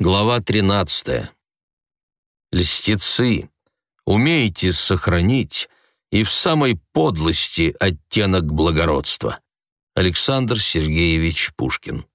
Глава 13. Льстецы, умеете сохранить и в самой подлости оттенок благородства. Александр Сергеевич Пушкин.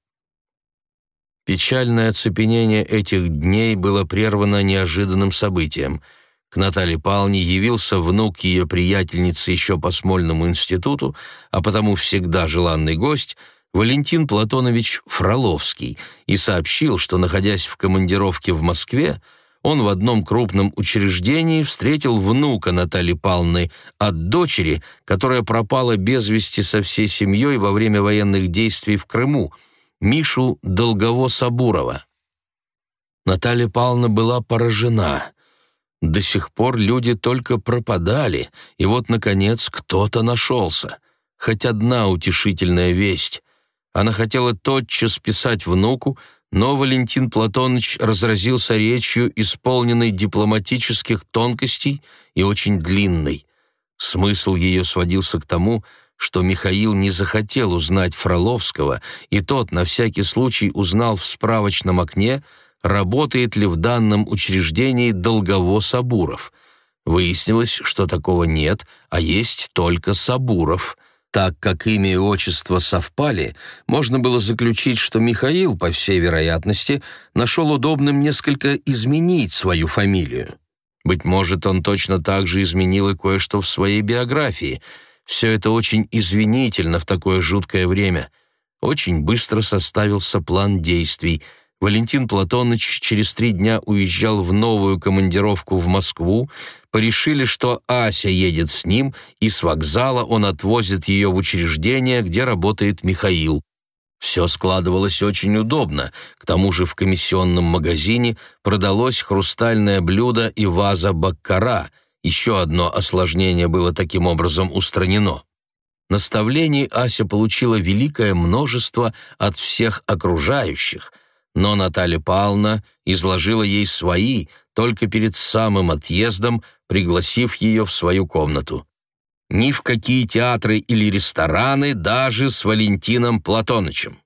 Печальное оцепенение этих дней было прервано неожиданным событием. К Наталье Павловне явился внук ее приятельницы еще по Смольному институту, а потому всегда желанный гость — Валентин Платонович Фроловский и сообщил, что, находясь в командировке в Москве, он в одном крупном учреждении встретил внука Натальи Павловны от дочери, которая пропала без вести со всей семьей во время военных действий в Крыму, Мишу Долгово-Сабурова. Наталья Павловна была поражена. До сих пор люди только пропадали, и вот, наконец, кто-то нашелся. Хоть одна утешительная весть. Она хотела тотчас писать внуку, но Валентин Платоныч разразился речью, исполненной дипломатических тонкостей и очень длинной. Смысл ее сводился к тому, что Михаил не захотел узнать Фроловского, и тот на всякий случай узнал в справочном окне, работает ли в данном учреждении Долгово-Сабуров. Выяснилось, что такого нет, а есть только Сабуров — так как имя и отчество совпали, можно было заключить, что Михаил, по всей вероятности, нашел удобным несколько изменить свою фамилию. Быть может, он точно так же изменил и кое-что в своей биографии. Все это очень извинительно в такое жуткое время. Очень быстро составился план действий — Валентин Платоныч через три дня уезжал в новую командировку в Москву, порешили, что Ася едет с ним, и с вокзала он отвозит ее в учреждение, где работает Михаил. Все складывалось очень удобно, к тому же в комиссионном магазине продалось хрустальное блюдо и ваза баккара, еще одно осложнение было таким образом устранено. Наставлений Ася получила великое множество от всех окружающих – но Наталья Павловна изложила ей свои только перед самым отъездом, пригласив ее в свою комнату. Ни в какие театры или рестораны даже с Валентином Платонычем.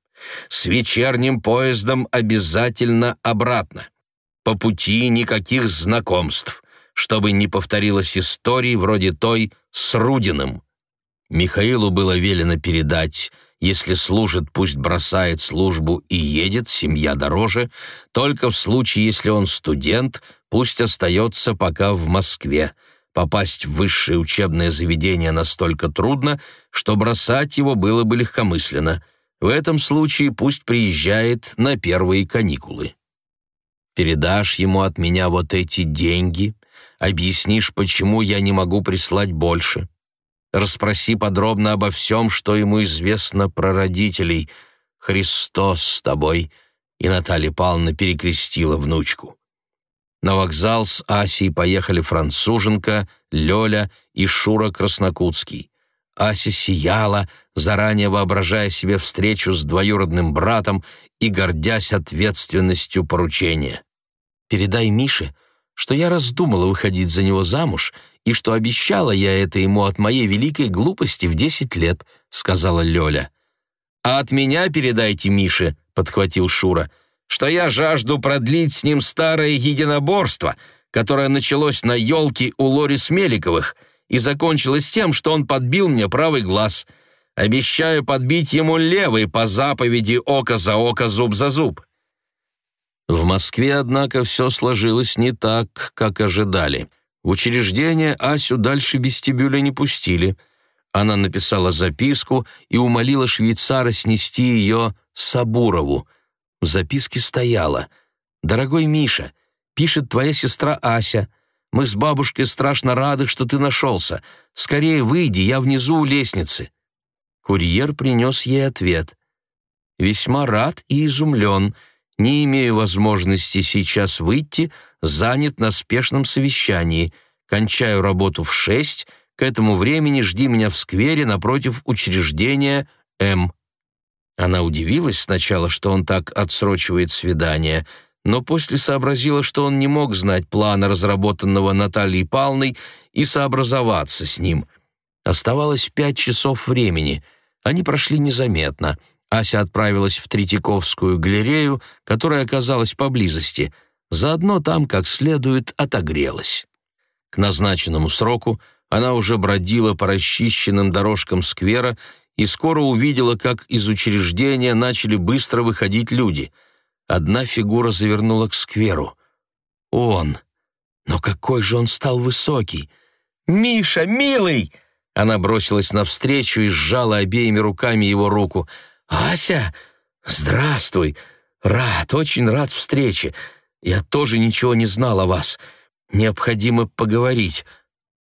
С вечерним поездом обязательно обратно. По пути никаких знакомств, чтобы не повторилась истории вроде той с Рудиным. Михаилу было велено передать если служит, пусть бросает службу и едет, семья дороже. Только в случае, если он студент, пусть остается пока в Москве. Попасть в высшее учебное заведение настолько трудно, что бросать его было бы легкомысленно. В этом случае пусть приезжает на первые каникулы. Передашь ему от меня вот эти деньги, объяснишь, почему я не могу прислать больше. Расспроси подробно обо всем, что ему известно про родителей. Христос с тобой!» И Наталья Павловна перекрестила внучку. На вокзал с Асей поехали француженка, Лёля и Шура Краснокутский. Ася сияла, заранее воображая себе встречу с двоюродным братом и гордясь ответственностью поручения. «Передай Мише, что я раздумала выходить за него замуж и что обещала я это ему от моей великой глупости в десять лет», — сказала Лёля. «А от меня передайте Мише», — подхватил Шура, «что я жажду продлить с ним старое единоборство, которое началось на елке у Лори Смеликовых и закончилось тем, что он подбил мне правый глаз. Обещаю подбить ему левый по заповеди око за око, зуб за зуб». В Москве, однако, все сложилось не так, как ожидали. В учреждение Асю дальше вестибюля не пустили. Она написала записку и умолила швейцара снести ее Сабурову. В записке стояло «Дорогой Миша, пишет твоя сестра Ася. Мы с бабушкой страшно рады, что ты нашелся. Скорее выйди, я внизу у лестницы». Курьер принес ей ответ. «Весьма рад и изумлен» не имею возможности сейчас выйти, занят на спешном совещании. Кончаю работу в шесть, к этому времени жди меня в сквере напротив учреждения М». Она удивилась сначала, что он так отсрочивает свидание, но после сообразила, что он не мог знать плана, разработанного Натальей Палной, и сообразоваться с ним. Оставалось пять часов времени. Они прошли незаметно — Ася отправилась в Третьяковскую галерею, которая оказалась поблизости. Заодно там как следует отогрелась. К назначенному сроку она уже бродила по расчищенным дорожкам сквера и скоро увидела, как из учреждения начали быстро выходить люди. Одна фигура завернула к скверу. Он! Но какой же он стал высокий! «Миша, милый!» Она бросилась навстречу и сжала обеими руками его руку. «Ася, здравствуй! Рад, очень рад встрече. Я тоже ничего не знал о вас. Необходимо поговорить.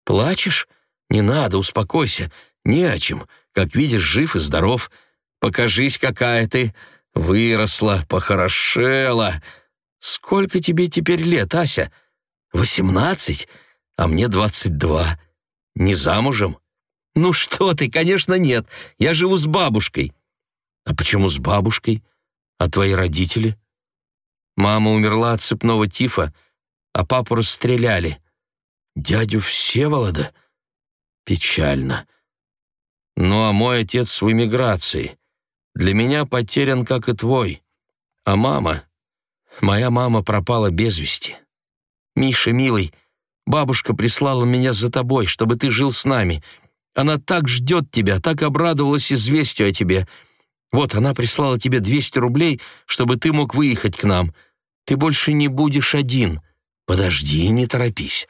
Плачешь? Не надо, успокойся. Не о чем. Как видишь, жив и здоров. Покажись, какая ты. Выросла, похорошела. Сколько тебе теперь лет, Ася? Восемнадцать, а мне двадцать два. Не замужем? Ну что ты, конечно, нет. Я живу с бабушкой. А почему с бабушкой? А твои родители? Мама умерла от цепного тифа, а папу расстреляли. Дядю Всеволода? Печально. Ну, а мой отец в эмиграции. Для меня потерян, как и твой. А мама... Моя мама пропала без вести. Миша, милый, бабушка прислала меня за тобой, чтобы ты жил с нами. Она так ждет тебя, так обрадовалась известию о тебе. Вот, она прислала тебе 200 рублей, чтобы ты мог выехать к нам. Ты больше не будешь один. Подожди, не торопись.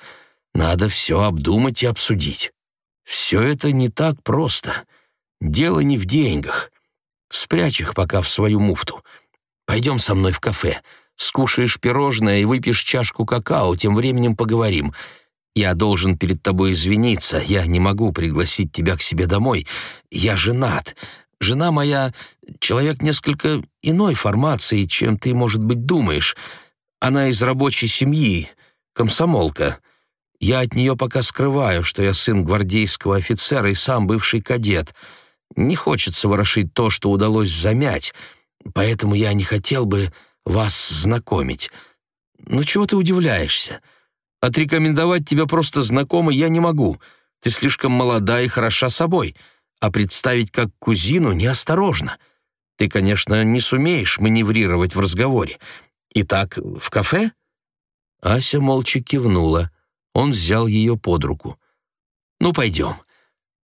Надо все обдумать и обсудить. Все это не так просто. Дело не в деньгах. Спрячь их пока в свою муфту. Пойдем со мной в кафе. Скушаешь пирожное и выпьешь чашку какао, тем временем поговорим. Я должен перед тобой извиниться. Я не могу пригласить тебя к себе домой. Я женат. Жена моя — человек несколько иной формации, чем ты, может быть, думаешь. Она из рабочей семьи, комсомолка. Я от нее пока скрываю, что я сын гвардейского офицера и сам бывший кадет. Не хочется ворошить то, что удалось замять, поэтому я не хотел бы вас знакомить. Ну чего ты удивляешься? Отрекомендовать тебя просто знакомой я не могу. Ты слишком молода и хороша собой, а представить как кузину неосторожно. Ты, конечно, не сумеешь маневрировать в разговоре. Итак, в кафе?» Ася молча кивнула. Он взял ее под руку. «Ну, пойдем.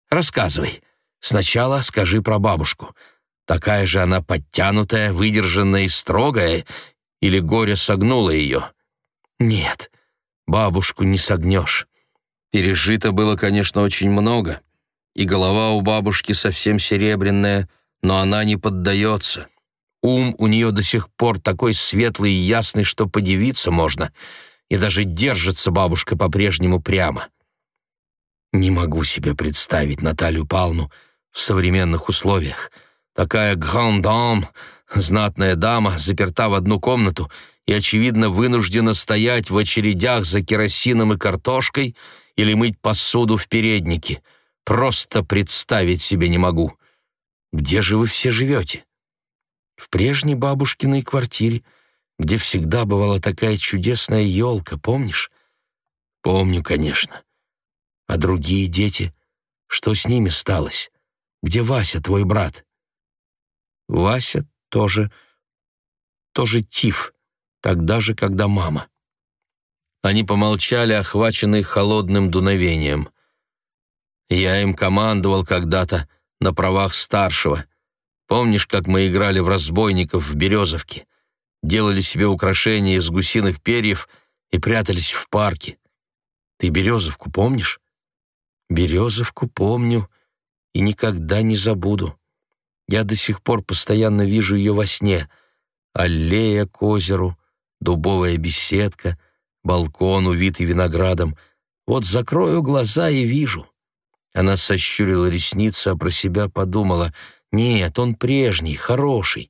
Рассказывай. Сначала скажи про бабушку. Такая же она подтянутая, выдержанная и строгая, или горе согнуло ее?» «Нет, бабушку не согнешь. Пережито было, конечно, очень много, и голова у бабушки совсем серебряная, но она не поддается. Ум у нее до сих пор такой светлый и ясный, что подивиться можно — и даже держится бабушка по-прежнему прямо. Не могу себе представить Наталью Павловну в современных условиях. Такая гранд-дам, знатная дама, заперта в одну комнату и, очевидно, вынуждена стоять в очередях за керосином и картошкой или мыть посуду в переднике. Просто представить себе не могу. Где же вы все живете? В прежней бабушкиной квартире — где всегда бывала такая чудесная елка, помнишь? Помню, конечно. А другие дети? Что с ними сталось? Где Вася, твой брат? Вася тоже... тоже тиф, тогда же, когда мама. Они помолчали, охваченные холодным дуновением. Я им командовал когда-то на правах старшего. Помнишь, как мы играли в разбойников в Березовке? делали себе украшения из гусиных перьев и прятались в парке. Ты Березовку помнишь? Березовку помню и никогда не забуду. Я до сих пор постоянно вижу ее во сне. Аллея к озеру, дубовая беседка, балкон, увитый виноградом. Вот закрою глаза и вижу. Она сощурила ресницы, а про себя подумала, «Нет, он прежний, хороший,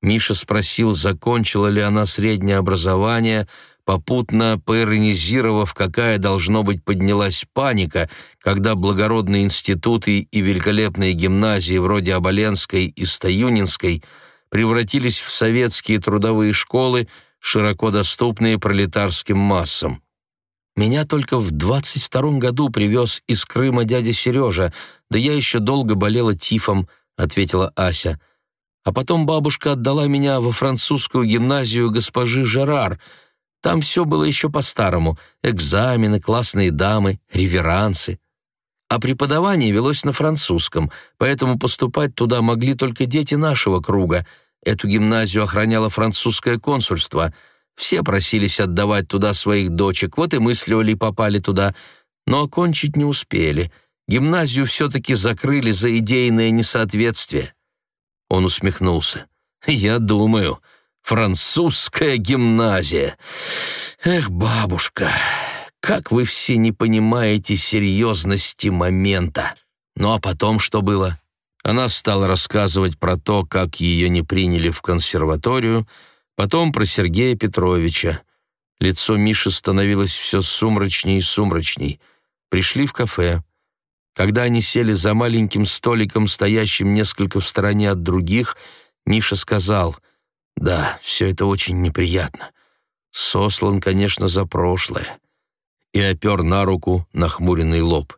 Миша спросил, закончила ли она среднее образование, попутно поиронизировав, какая, должно быть, поднялась паника, когда благородные институты и великолепные гимназии вроде Оболенской и Стоюнинской превратились в советские трудовые школы, широко доступные пролетарским массам. Меня только в 22 году привез из Крыма дядя Сережа, да я еще долго болела тифом, ответила Ася. А потом бабушка отдала меня во французскую гимназию госпожи Жерар. Там все было еще по-старому. Экзамены, классные дамы, реверансы. А преподавание велось на французском, поэтому поступать туда могли только дети нашего круга. Эту гимназию охраняло французское консульство. Все просились отдавать туда своих дочек, вот и мы с Лёлей попали туда, но окончить не успели. Гимназию все-таки закрыли за идейное несоответствие. Он усмехнулся. «Я думаю, французская гимназия. Эх, бабушка, как вы все не понимаете серьезности момента. Ну а потом что было? Она стала рассказывать про то, как ее не приняли в консерваторию, потом про Сергея Петровича. Лицо Миши становилось все сумрачней и сумрачней. Пришли в кафе. Когда они сели за маленьким столиком, стоящим несколько в стороне от других, Миша сказал, «Да, все это очень неприятно. Сослан, конечно, за прошлое и опер на руку нахмуренный лоб.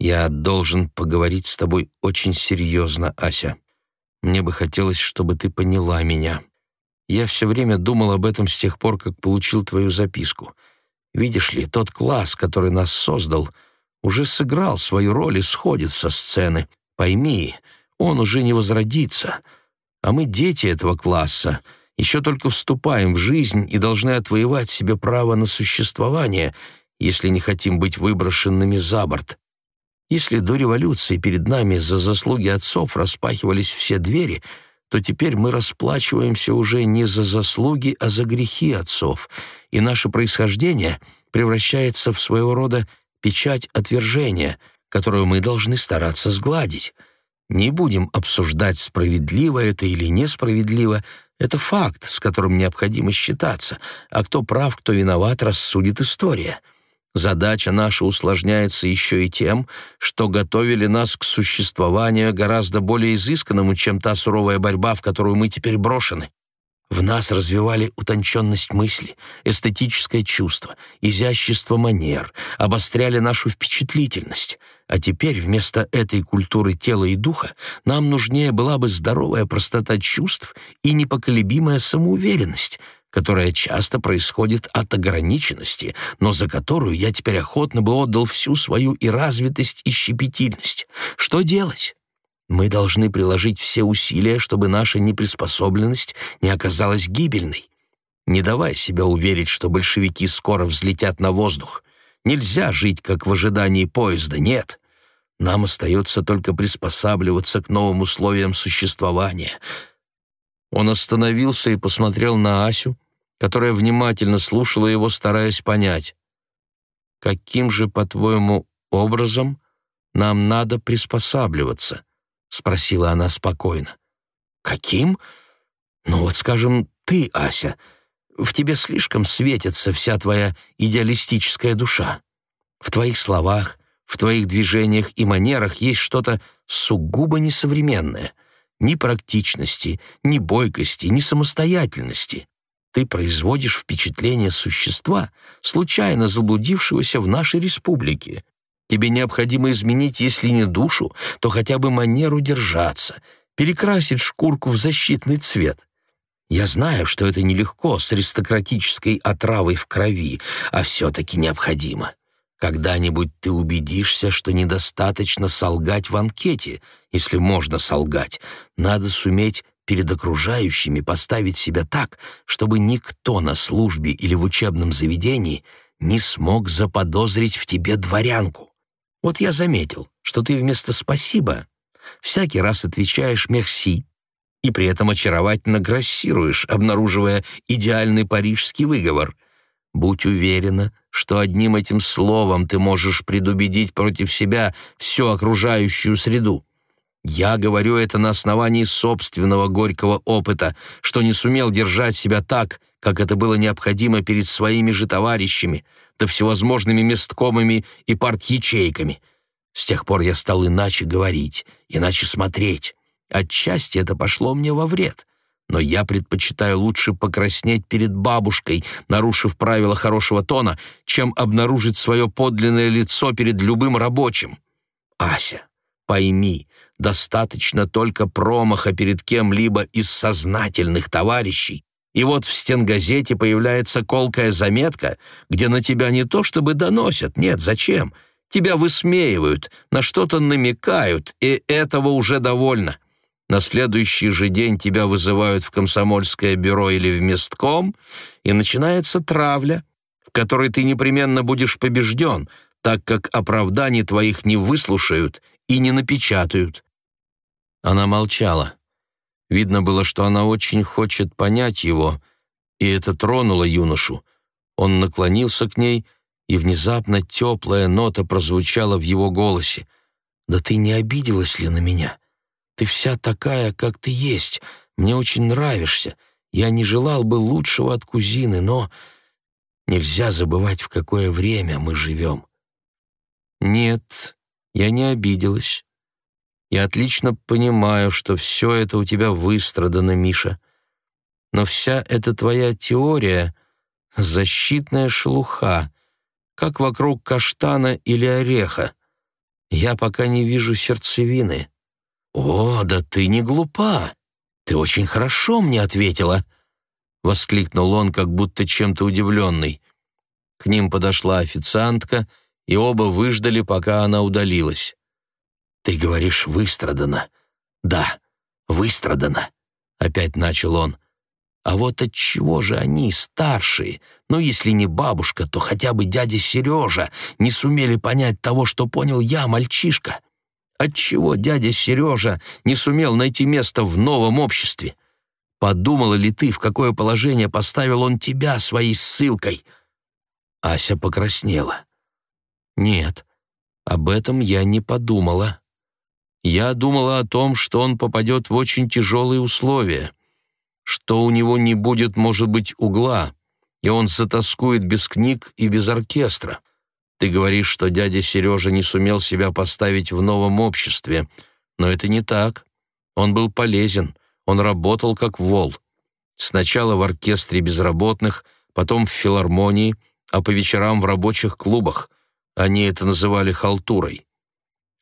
«Я должен поговорить с тобой очень серьезно, Ася. Мне бы хотелось, чтобы ты поняла меня. Я все время думал об этом с тех пор, как получил твою записку. Видишь ли, тот класс, который нас создал, уже сыграл свою роль и сходит со сцены. Пойми, он уже не возродится. А мы дети этого класса, еще только вступаем в жизнь и должны отвоевать себе право на существование — если не хотим быть выброшенными за борт. Если до революции перед нами за заслуги отцов распахивались все двери, то теперь мы расплачиваемся уже не за заслуги, а за грехи отцов, и наше происхождение превращается в своего рода печать отвержения, которую мы должны стараться сгладить. Не будем обсуждать, справедливо это или несправедливо, это факт, с которым необходимо считаться, а кто прав, кто виноват, рассудит история. Задача наша усложняется еще и тем, что готовили нас к существованию гораздо более изысканному, чем та суровая борьба, в которую мы теперь брошены. В нас развивали утонченность мысли, эстетическое чувство, изящество манер, обостряли нашу впечатлительность. А теперь вместо этой культуры тела и духа нам нужнее была бы здоровая простота чувств и непоколебимая самоуверенность — которая часто происходит от ограниченности, но за которую я теперь охотно бы отдал всю свою и развитость, и щепетильность. Что делать? Мы должны приложить все усилия, чтобы наша неприспособленность не оказалась гибельной. Не давай себя уверить, что большевики скоро взлетят на воздух. Нельзя жить, как в ожидании поезда, нет. Нам остается только приспосабливаться к новым условиям существования. Он остановился и посмотрел на Асю, которая внимательно слушала его, стараясь понять. «Каким же, по-твоему, образом нам надо приспосабливаться?» — спросила она спокойно. «Каким? Ну вот, скажем, ты, Ася. В тебе слишком светится вся твоя идеалистическая душа. В твоих словах, в твоих движениях и манерах есть что-то сугубо несовременное. Ни практичности, ни бойкости, ни самостоятельности ты производишь впечатление существа, случайно заблудившегося в нашей республике. Тебе необходимо изменить, если не душу, то хотя бы манеру держаться, перекрасить шкурку в защитный цвет. Я знаю, что это нелегко с аристократической отравой в крови, а все-таки необходимо. Когда-нибудь ты убедишься, что недостаточно солгать в анкете, если можно солгать. Надо суметь перед окружающими поставить себя так, чтобы никто на службе или в учебном заведении не смог заподозрить в тебе дворянку. Вот я заметил, что ты вместо «спасибо» всякий раз отвечаешь «мерси», и при этом очаровательно грассируешь, обнаруживая идеальный парижский выговор. Будь уверена, что одним этим словом ты можешь предубедить против себя всю окружающую среду. Я говорю это на основании собственного горького опыта, что не сумел держать себя так, как это было необходимо перед своими же товарищами, да всевозможными месткомами и партячейками. С тех пор я стал иначе говорить, иначе смотреть. Отчасти это пошло мне во вред, но я предпочитаю лучше покраснеть перед бабушкой, нарушив правила хорошего тона, чем обнаружить свое подлинное лицо перед любым рабочим. Ася, пойми, Достаточно только промаха перед кем-либо из сознательных товарищей, и вот в стенгазете появляется колкая заметка, где на тебя не то чтобы доносят, нет, зачем? Тебя высмеивают, на что-то намекают, и этого уже довольно. На следующий же день тебя вызывают в комсомольское бюро или в местком, и начинается травля, в которой ты непременно будешь побежден, так как оправданий твоих не выслушают и не напечатают. Она молчала. Видно было, что она очень хочет понять его, и это тронуло юношу. Он наклонился к ней, и внезапно теплая нота прозвучала в его голосе. «Да ты не обиделась ли на меня? Ты вся такая, как ты есть. Мне очень нравишься. Я не желал бы лучшего от кузины, но нельзя забывать, в какое время мы живем». «Нет, я не обиделась. Я отлично понимаю, что все это у тебя выстрадано, Миша. Но вся эта твоя теория — защитная шелуха, как вокруг каштана или ореха. Я пока не вижу сердцевины. О, да ты не глупа. Ты очень хорошо мне ответила, — воскликнул он, как будто чем-то удивленный. К ним подошла официантка, и оба выждали, пока она удалилась. «Ты говоришь, выстрадано». «Да, выстрадано», — опять начал он. «А вот от чего же они, старшие, ну, если не бабушка, то хотя бы дядя Сережа, не сумели понять того, что понял я, мальчишка? Отчего дядя Сережа не сумел найти место в новом обществе? Подумала ли ты, в какое положение поставил он тебя своей ссылкой?» Ася покраснела. «Нет, об этом я не подумала». Я думала о том, что он попадет в очень тяжелые условия, что у него не будет, может быть, угла, и он затаскует без книг и без оркестра. Ты говоришь, что дядя Сережа не сумел себя поставить в новом обществе, но это не так. Он был полезен, он работал как вол. Сначала в оркестре безработных, потом в филармонии, а по вечерам в рабочих клубах. Они это называли халтурой.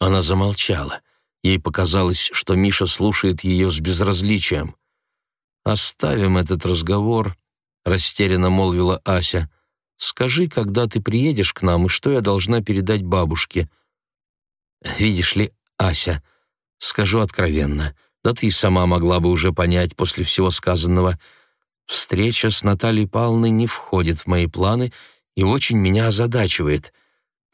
Она замолчала. Ей показалось, что Миша слушает ее с безразличием. «Оставим этот разговор», — растерянно молвила Ася. «Скажи, когда ты приедешь к нам, и что я должна передать бабушке?» «Видишь ли, Ася, скажу откровенно, да ты и сама могла бы уже понять после всего сказанного. Встреча с Натальей Павловной не входит в мои планы и очень меня озадачивает».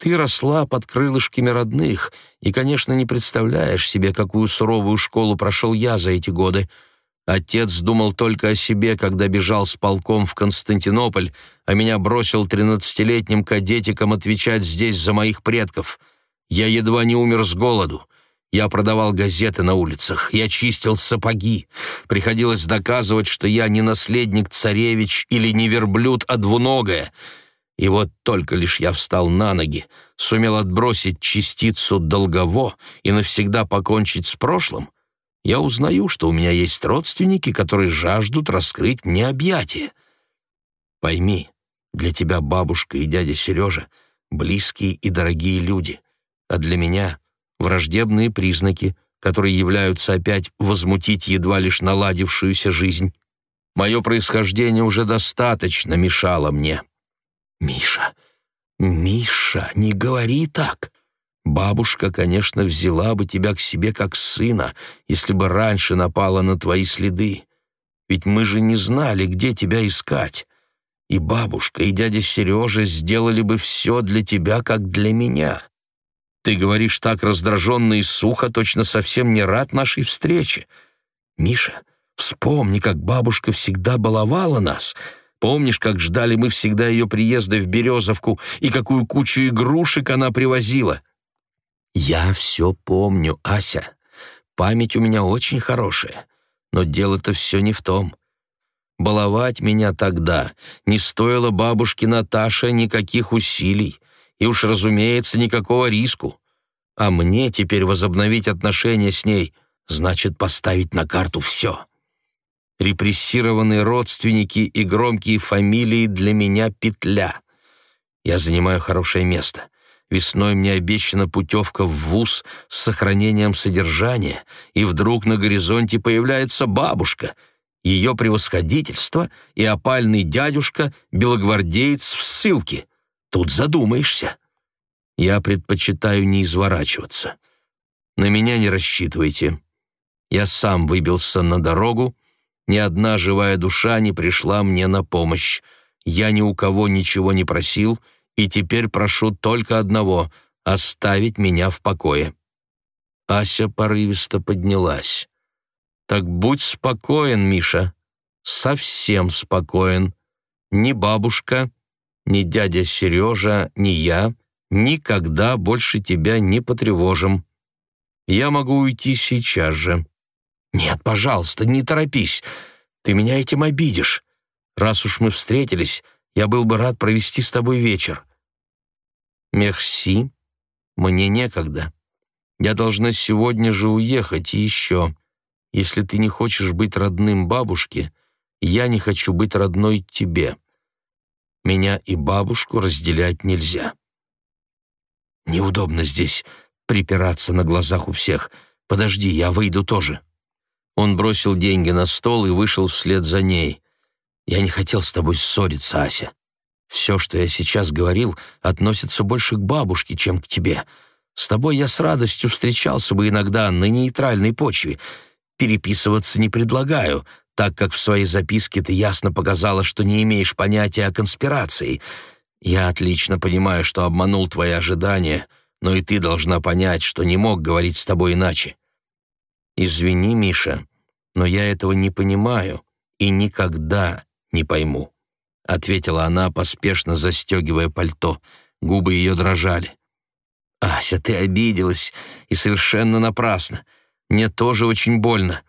Ты росла под крылышками родных и, конечно, не представляешь себе, какую суровую школу прошел я за эти годы. Отец думал только о себе, когда бежал с полком в Константинополь, а меня бросил тринадцатилетним кадетиком отвечать здесь за моих предков. Я едва не умер с голоду. Я продавал газеты на улицах, я чистил сапоги. Приходилось доказывать, что я не наследник царевич или не верблюд, а двуногая — и вот только лишь я встал на ноги, сумел отбросить частицу долгово и навсегда покончить с прошлым, я узнаю, что у меня есть родственники, которые жаждут раскрыть мне объятия. Пойми, для тебя бабушка и дядя Сережа — близкие и дорогие люди, а для меня — враждебные признаки, которые являются опять возмутить едва лишь наладившуюся жизнь. Мое происхождение уже достаточно мешало мне. «Миша, Миша, не говори так!» Бабушка, конечно, взяла бы тебя к себе как сына, если бы раньше напала на твои следы. Ведь мы же не знали, где тебя искать. И бабушка, и дядя Сережа сделали бы все для тебя, как для меня. Ты говоришь так раздраженно и сухо, точно совсем не рад нашей встрече. Миша, вспомни, как бабушка всегда баловала нас — Помнишь, как ждали мы всегда ее приезда в Березовку и какую кучу игрушек она привозила?» «Я все помню, Ася. Память у меня очень хорошая. Но дело-то все не в том. Баловать меня тогда не стоило бабушке Наташе никаких усилий, и уж, разумеется, никакого риску. А мне теперь возобновить отношения с ней значит поставить на карту все репрессированные родственники и громкие фамилии для меня петля. Я занимаю хорошее место. Весной мне обещана путевка в вуз с сохранением содержания, и вдруг на горизонте появляется бабушка, ее превосходительство и опальный дядюшка, белогвардеец в ссылке. Тут задумаешься. Я предпочитаю не изворачиваться. На меня не рассчитывайте. Я сам выбился на дорогу, ни одна живая душа не пришла мне на помощь. Я ни у кого ничего не просил, и теперь прошу только одного — оставить меня в покое». Ася порывисто поднялась. «Так будь спокоен, Миша, совсем спокоен. Ни бабушка, ни дядя Сережа, ни я никогда больше тебя не потревожим. Я могу уйти сейчас же». «Нет, пожалуйста, не торопись. Ты меня этим обидишь. Раз уж мы встретились, я был бы рад провести с тобой вечер». «Мерси, мне некогда. Я должна сегодня же уехать, и еще. Если ты не хочешь быть родным бабушке, я не хочу быть родной тебе. Меня и бабушку разделять нельзя». «Неудобно здесь припираться на глазах у всех. Подожди, я выйду тоже». Он бросил деньги на стол и вышел вслед за ней. «Я не хотел с тобой ссориться, Ася. Все, что я сейчас говорил, относится больше к бабушке, чем к тебе. С тобой я с радостью встречался бы иногда на нейтральной почве. Переписываться не предлагаю, так как в своей записке ты ясно показала, что не имеешь понятия о конспирации. Я отлично понимаю, что обманул твои ожидания, но и ты должна понять, что не мог говорить с тобой иначе. «Извини, Миша, но я этого не понимаю и никогда не пойму», ответила она, поспешно застегивая пальто. Губы ее дрожали. «Ася, ты обиделась, и совершенно напрасно. Мне тоже очень больно.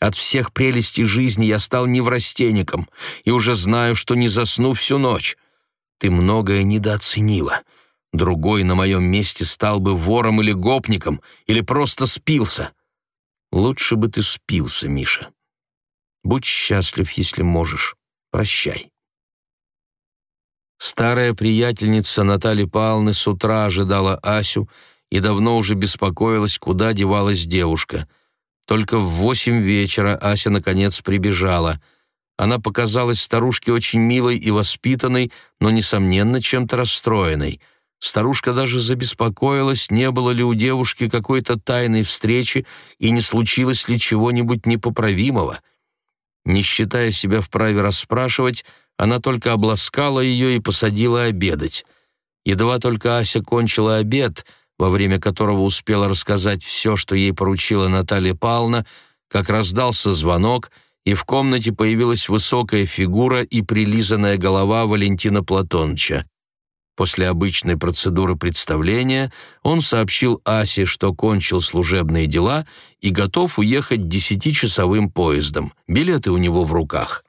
От всех прелестей жизни я стал неврастенником и уже знаю, что не засну всю ночь. Ты многое недооценила. Другой на моем месте стал бы вором или гопником, или просто спился. Лучше бы ты спился, Миша. Будь счастлив, если можешь. Прощай. Старая приятельница Натальи Павловны с утра ожидала Асю и давно уже беспокоилась, куда девалась девушка. Только в восемь вечера Ася наконец прибежала. Она показалась старушке очень милой и воспитанной, но, несомненно, чем-то расстроенной — Старушка даже забеспокоилась, не было ли у девушки какой-то тайной встречи и не случилось ли чего-нибудь непоправимого. Не считая себя вправе расспрашивать, она только обласкала ее и посадила обедать. Едва только Ася кончила обед, во время которого успела рассказать все, что ей поручила Наталья Павловна, как раздался звонок, и в комнате появилась высокая фигура и прилизанная голова Валентина Платоновича. После обычной процедуры представления он сообщил Асе, что кончил служебные дела и готов уехать десятичасовым поездом. Билеты у него в руках.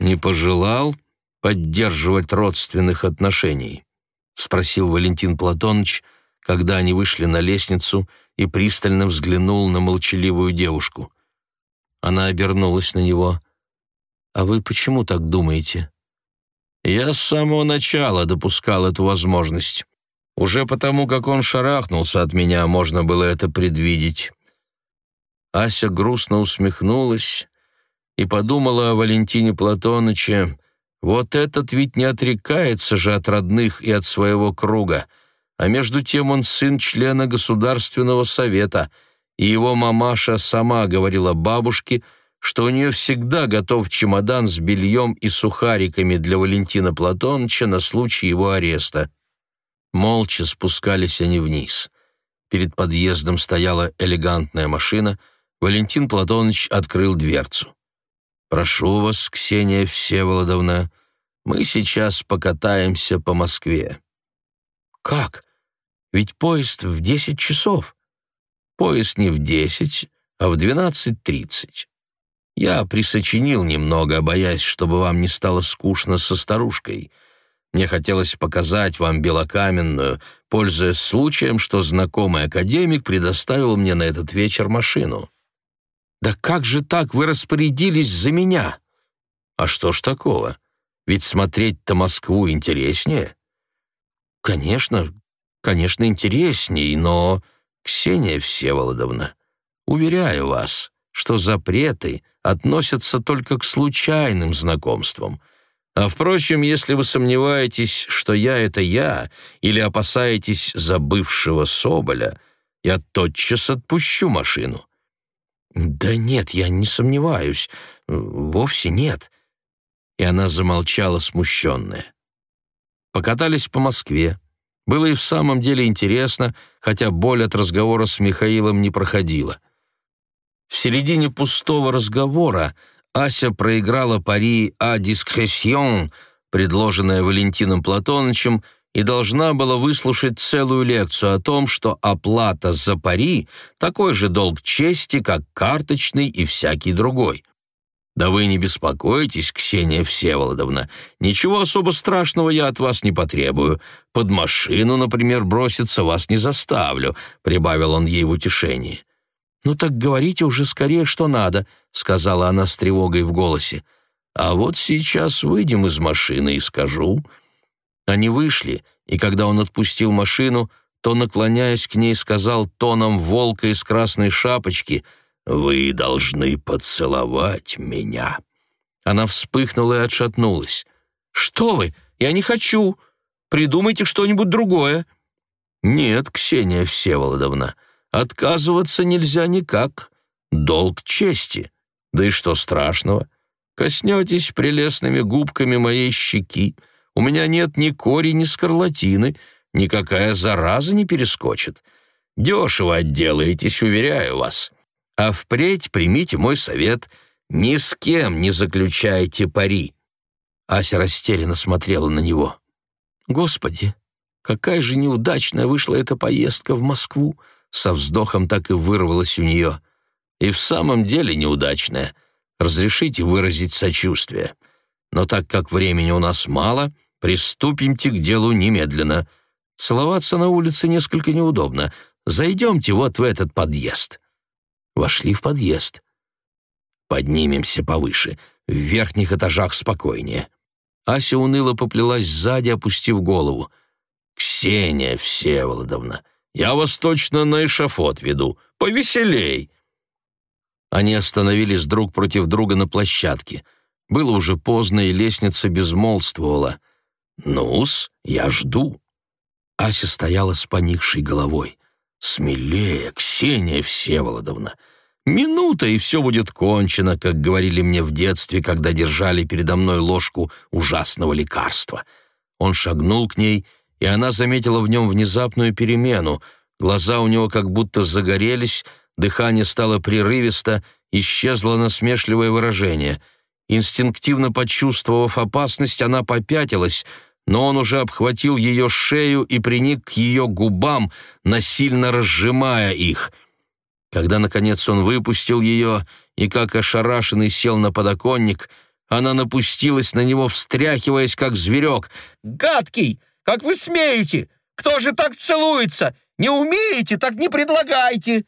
«Не пожелал поддерживать родственных отношений?» — спросил Валентин Платоныч, когда они вышли на лестницу и пристально взглянул на молчаливую девушку. Она обернулась на него. «А вы почему так думаете?» Я с самого начала допускал эту возможность. Уже потому, как он шарахнулся от меня, можно было это предвидеть. Ася грустно усмехнулась и подумала о Валентине Платоныче. Вот этот ведь не отрекается же от родных и от своего круга, а между тем он сын члена Государственного совета, и его мамаша сама говорила бабушке — что у нее всегда готов чемодан с бельем и сухариками для Валентина Платоновича на случай его ареста. Молча спускались они вниз. Перед подъездом стояла элегантная машина. Валентин Платонович открыл дверцу. «Прошу вас, Ксения Всеволодовна, мы сейчас покатаемся по Москве». «Как? Ведь поезд в десять часов». «Поезд не в десять, а в двенадцать тридцать. Я присочинил немного, боясь, чтобы вам не стало скучно со старушкой. Мне хотелось показать вам белокаменную, пользуясь случаем, что знакомый академик предоставил мне на этот вечер машину. «Да как же так вы распорядились за меня?» «А что ж такого? Ведь смотреть-то Москву интереснее». «Конечно, конечно, интересней, но, Ксения Всеволодовна, уверяю вас, что запреты относятся только к случайным знакомствам. А впрочем, если вы сомневаетесь, что я — это я, или опасаетесь забывшего Соболя, я тотчас отпущу машину. «Да нет, я не сомневаюсь. Вовсе нет». И она замолчала, смущенная. Покатались по Москве. Было и в самом деле интересно, хотя боль от разговора с Михаилом не проходила. В середине пустого разговора Ася проиграла пари «А дискрессион», предложенное Валентином Платонычем, и должна была выслушать целую лекцию о том, что оплата за пари — такой же долг чести, как карточный и всякий другой. «Да вы не беспокойтесь, Ксения Всеволодовна. Ничего особо страшного я от вас не потребую. Под машину, например, броситься вас не заставлю», — прибавил он ей в утешении. «Ну так говорите уже скорее, что надо», — сказала она с тревогой в голосе. «А вот сейчас выйдем из машины и скажу». Они вышли, и когда он отпустил машину, то, наклоняясь к ней, сказал тоном волка из красной шапочки — «Вы должны поцеловать меня». Она вспыхнула и отшатнулась. «Что вы? Я не хочу. Придумайте что-нибудь другое». «Нет, Ксения Всеволодовна, отказываться нельзя никак. Долг чести. Да и что страшного? Коснетесь прелестными губками моей щеки. У меня нет ни кори, ни скарлатины. Никакая зараза не перескочит. Дешево отделаетесь, уверяю вас. А впредь примите мой совет, ни с кем не заключайте пари». Ася растерянно смотрела на него. «Господи, какая же неудачная вышла эта поездка в Москву!» Со вздохом так и вырвалась у нее. «И в самом деле неудачная. Разрешите выразить сочувствие. Но так как времени у нас мало, приступимте к делу немедленно. Целоваться на улице несколько неудобно. Зайдемте вот в этот подъезд». Вошли в подъезд. Поднимемся повыше. В верхних этажах спокойнее. Ася уныло поплелась сзади, опустив голову. «Ксения Всеволодовна, я вас точно на эшафот веду. Повеселей!» Они остановились друг против друга на площадке. Было уже поздно, и лестница безмолвствовала. «Ну-с, я жду». Ася стояла с поникшей головой. «Смелее, Ксения Всеволодовна! Минута, и все будет кончено, как говорили мне в детстве, когда держали передо мной ложку ужасного лекарства». Он шагнул к ней, и она заметила в нем внезапную перемену. Глаза у него как будто загорелись, дыхание стало прерывисто, исчезло насмешливое выражение. Инстинктивно почувствовав опасность, она попятилась — но он уже обхватил ее шею и приник к ее губам, насильно разжимая их. Когда, наконец, он выпустил ее и, как ошарашенный, сел на подоконник, она напустилась на него, встряхиваясь, как зверек. «Гадкий! Как вы смеете? Кто же так целуется? Не умеете, так не предлагайте!»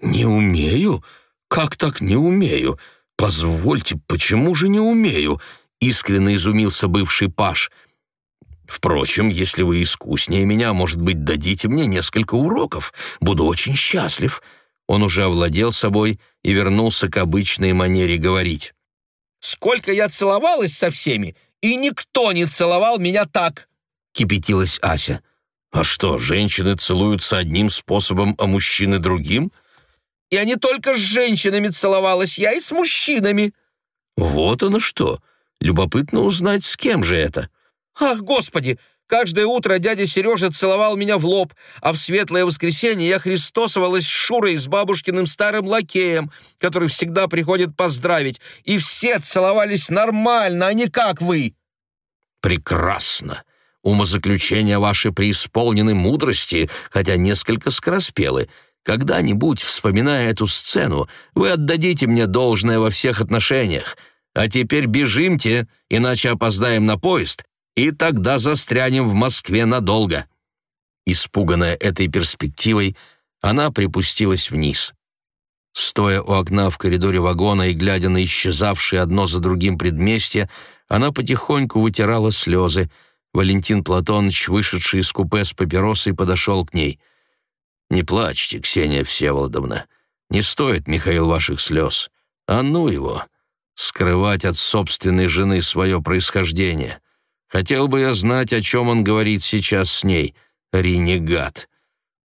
«Не умею? Как так не умею? Позвольте, почему же не умею?» — искренне изумился бывший паш — Впрочем, если вы искуснее меня, может быть, дадите мне несколько уроков. Буду очень счастлив». Он уже овладел собой и вернулся к обычной манере говорить. «Сколько я целовалась со всеми, и никто не целовал меня так!» — кипятилась Ася. «А что, женщины целуются одним способом, а мужчины другим?» «Я не только с женщинами целовалась, я и с мужчинами». «Вот оно что! Любопытно узнать, с кем же это». «Ах, Господи! Каждое утро дядя Сережа целовал меня в лоб, а в светлое воскресенье я христосовалась с Шурой, с бабушкиным старым лакеем, который всегда приходит поздравить, и все целовались нормально, а не как вы». «Прекрасно! Умозаключения ваши преисполнены мудрости, хотя несколько скороспелы. Когда-нибудь, вспоминая эту сцену, вы отдадите мне должное во всех отношениях. А теперь бежимте, иначе опоздаем на поезд, и тогда застрянем в Москве надолго». Испуганная этой перспективой, она припустилась вниз. Стоя у окна в коридоре вагона и глядя на исчезавшие одно за другим предместья, она потихоньку вытирала слезы. Валентин Платоныч, вышедший из купе с папиросой, подошел к ней. «Не плачьте, Ксения Всеволодовна. Не стоит, Михаил, ваших слез. А ну его! Скрывать от собственной жены свое происхождение. Хотел бы я знать, о чем он говорит сейчас с ней. Ренегат!»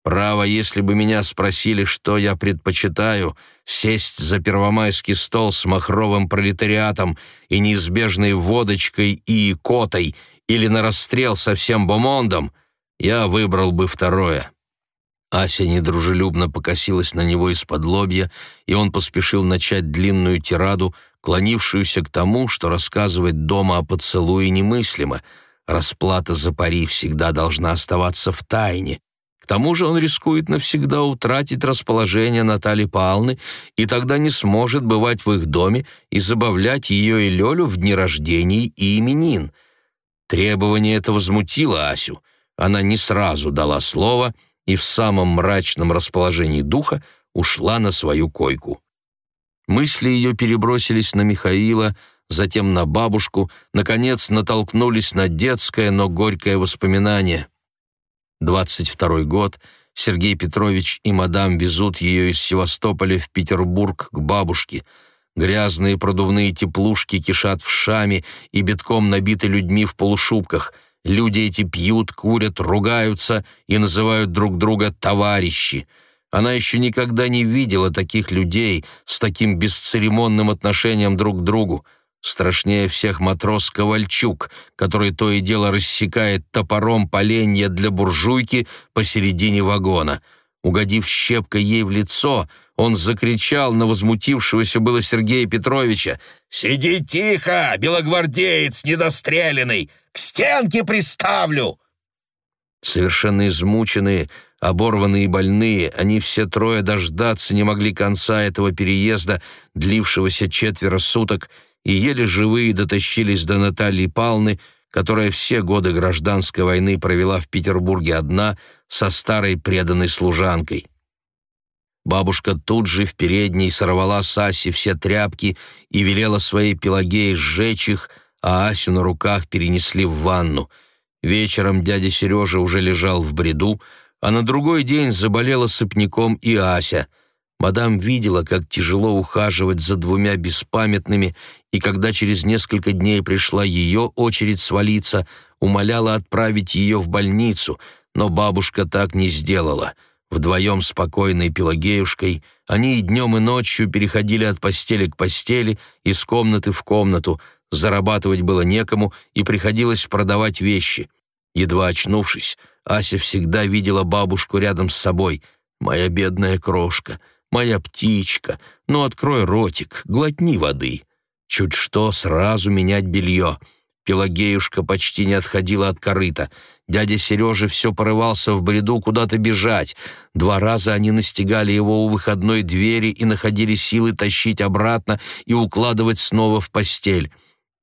Право, если бы меня спросили, что я предпочитаю, сесть за первомайский стол с махровым пролетариатом и неизбежной водочкой и икотой или на расстрел со всем бомондом, я выбрал бы второе. Ася недружелюбно покосилась на него из-под лобья, и он поспешил начать длинную тираду, клонившуюся к тому, что рассказывать дома о поцелуе немыслимо. Расплата за пари всегда должна оставаться в тайне. К тому же он рискует навсегда утратить расположение Натальи Павловны и тогда не сможет бывать в их доме и забавлять ее и Лёлю в дни рождений и именин. Требование это возмутило Асю. Она не сразу дала слово и в самом мрачном расположении духа ушла на свою койку. Мысли ее перебросились на Михаила, затем на бабушку, наконец натолкнулись на детское, но горькое воспоминание — 22 год, Сергей Петрович и мадам везут ее из Севастополя в Петербург к бабушке. Грязные продувные теплушки кишат в шаме и битком набиты людьми в полушубках. Люди эти пьют, курят, ругаются и называют друг друга «товарищи». Она еще никогда не видела таких людей с таким бесцеремонным отношением друг к другу. Страшнее всех матрос Ковальчук, который то и дело рассекает топором поленья для буржуйки посередине вагона. Угодив щепкой ей в лицо, он закричал на возмутившегося было Сергея Петровича «Сиди тихо, белогвардеец недостреленный! К стенке приставлю!» Совершенно измученные, оборванные и больные, они все трое дождаться не могли конца этого переезда, длившегося четверо суток, и еле живые дотащились до Натальи Палны, которая все годы гражданской войны провела в Петербурге одна со старой преданной служанкой. Бабушка тут же в передней сорвала с Аси все тряпки и велела своей Пелагее сжечь их, а Асю на руках перенесли в ванну. Вечером дядя Сережа уже лежал в бреду, а на другой день заболела сыпняком и Ася — Мадам видела, как тяжело ухаживать за двумя беспамятными, и когда через несколько дней пришла ее очередь свалиться, умоляла отправить ее в больницу, но бабушка так не сделала. Вдвоем с покойной Пелагеюшкой они и днем, и ночью переходили от постели к постели, из комнаты в комнату, зарабатывать было некому, и приходилось продавать вещи. Едва очнувшись, Ася всегда видела бабушку рядом с собой. «Моя бедная крошка», «Моя птичка, ну открой ротик, глотни воды». Чуть что, сразу менять белье. Пелагеюшка почти не отходила от корыта. Дядя Сережа все порывался в бреду куда-то бежать. Два раза они настигали его у выходной двери и находили силы тащить обратно и укладывать снова в постель.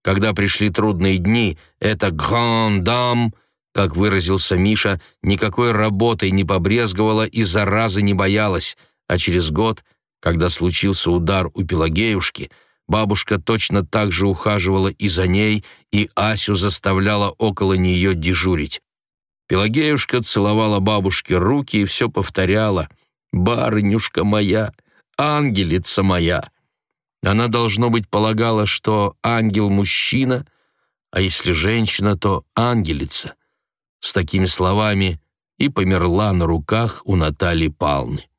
Когда пришли трудные дни, это «гран-дам», как выразился Миша, никакой работой не побрезговала и заразы не боялась — а через год, когда случился удар у Пелагеюшки, бабушка точно так же ухаживала и за ней, и Асю заставляла около нее дежурить. Пелагеюшка целовала бабушке руки и все повторяла «Барынюшка моя, ангелица моя». Она, должно быть, полагала, что ангел — мужчина, а если женщина, то ангелица. С такими словами и померла на руках у Натальи Палны.